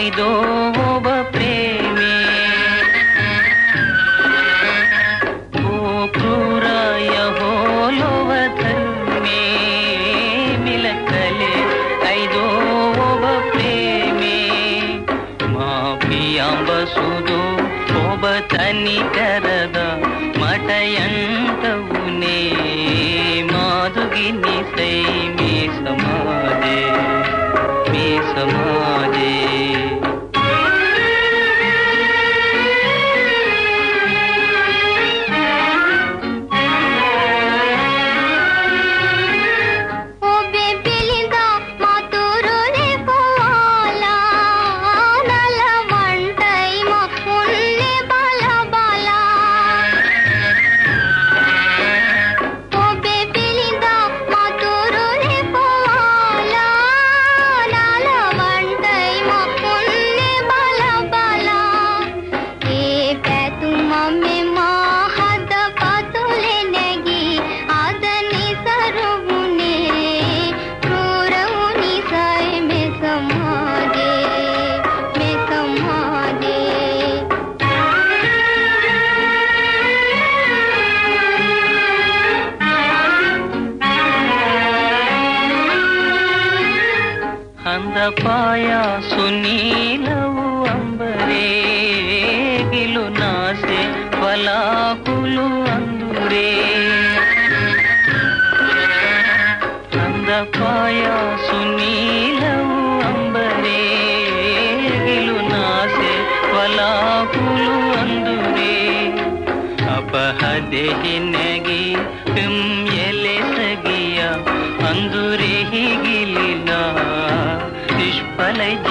ಐದೋ ಒಬ್ಬ ಪ್ರೇಮಿ. ಓ ಕ್ರೂರಾಯ ಹೋಲುವ ಧರ್ಮೇ ಮಿಲಕಲೆ ಐದೋ ಒಬ್ಬ ಪ್ರೇಮಿ. ಮಾಪಿಯಾಂಬಸುದು ಒಬ್ಬ ತನಿಕರದ ಮಠಯಂತವುನೇ ಮಾದುಗಿನಿ ಸೈ ಮೇ ಸಮಾಜೆ ಮೇ ಸಮಾಜೆ. ಅಂದಪಾಯ ಸುನೀಲವು ಅಂಬರೇ ಗಿಲು ನಾಸೆ ಬಲಾಕುಲು ಅಂದುರೇ ಅಂದಪಾಯ ಸುನೀಲವು ಅಂಬರೇ ಗಿಲು ನಾಸೆ ಬಲಾಕುಲು ಅಂದುರೇ ಅಪಹದೆ ಹಿನಗಿ ತುಂ பனை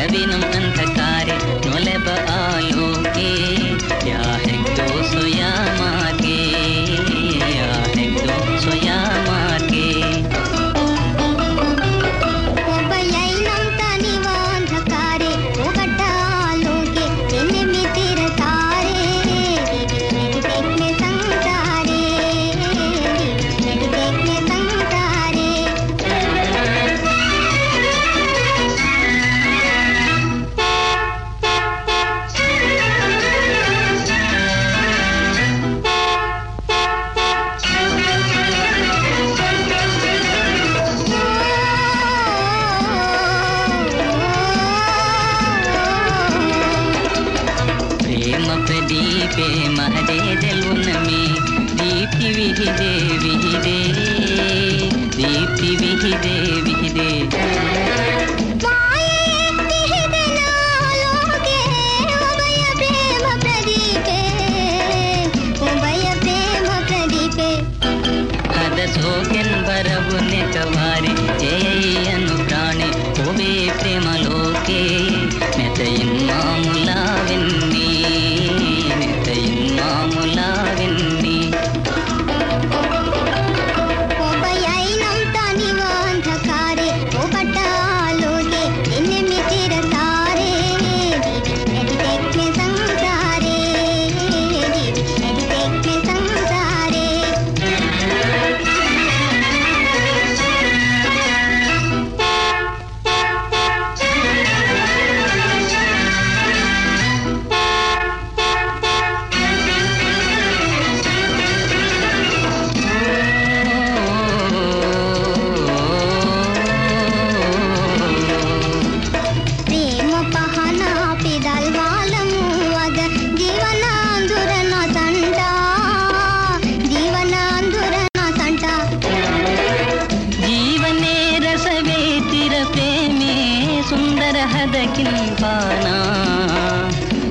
Yeah, we know, man. ಮಾಯೆತ್ತಿದೆ ನಾಲೋಗೆ ಒಬ್ಬಯ ಪ್ರೇಮ ಪ್ರದೀಪೆ ಒಬ್ಬಯ ಪ್ರೇಮ ಪ್ರದೀಪೆ ಹದ ಸೋಗೆನ್ ಬರವುನೆ ಕವಾರೆ ಜಯನು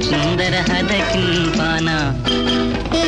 ಸುಂದರ ಹದಕಿಲ್ಪಾನ ಏ